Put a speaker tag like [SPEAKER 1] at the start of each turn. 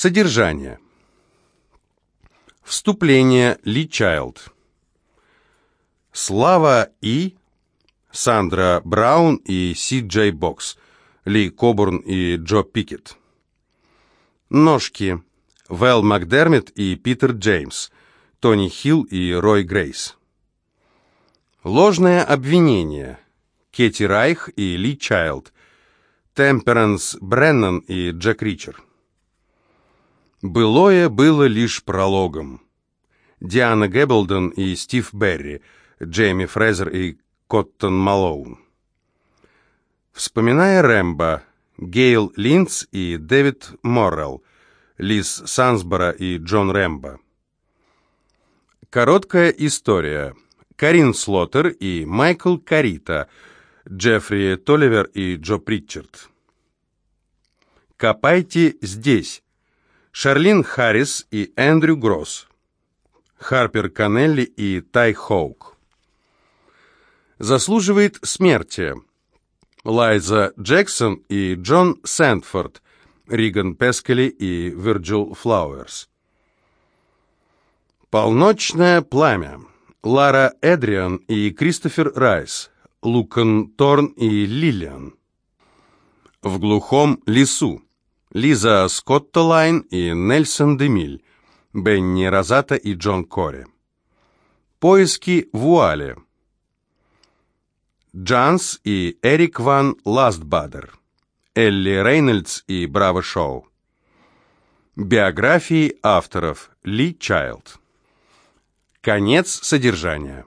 [SPEAKER 1] Содержание. Вступление Ли Чайлд. Слава И, Сандра Браун и Си Джей Бокс, Ли Кобурн и Джо Пикет. Ножки. Вэл Макдермит и Питер Джеймс, Тони Хилл и Рой Грейс. Ложное обвинение. Кетти Райх и Ли Чайлд, Темперанс Бреннан и Джек Ричер. Былое было лишь прологом. Диана Гэбблдон и Стив Берри, Джейми Фрезер и Коттон Малоун. Вспоминая Рэмбо, Гейл Линдс и Дэвид Моррелл, Лиз Сансбора и Джон Рэмбо. Короткая история. Карин Слотер и Майкл Корита, Джеффри Толивер и Джо Притчард. Копайте здесь. Шарлин Харрис и Эндрю Гросс. Харпер Канелли и Тай Хоук. Заслуживает смерти. Лайза Джексон и Джон Сэндфорд, Риган Пескали и Вирджил Флауэрс. Полночное пламя. Лара Эдриан и Кристофер Райс, Лукан Торн и Лилиан. В глухом лесу. Лиза Скоттолайн и Нельсон Демиль, Бенни Розата и Джон Кори. Поиски вуали. Джанс и Эрик Ван Ластбадер. Элли Рейнольдс и Браво Шоу. Биографии авторов Ли Чайлд. Конец содержания.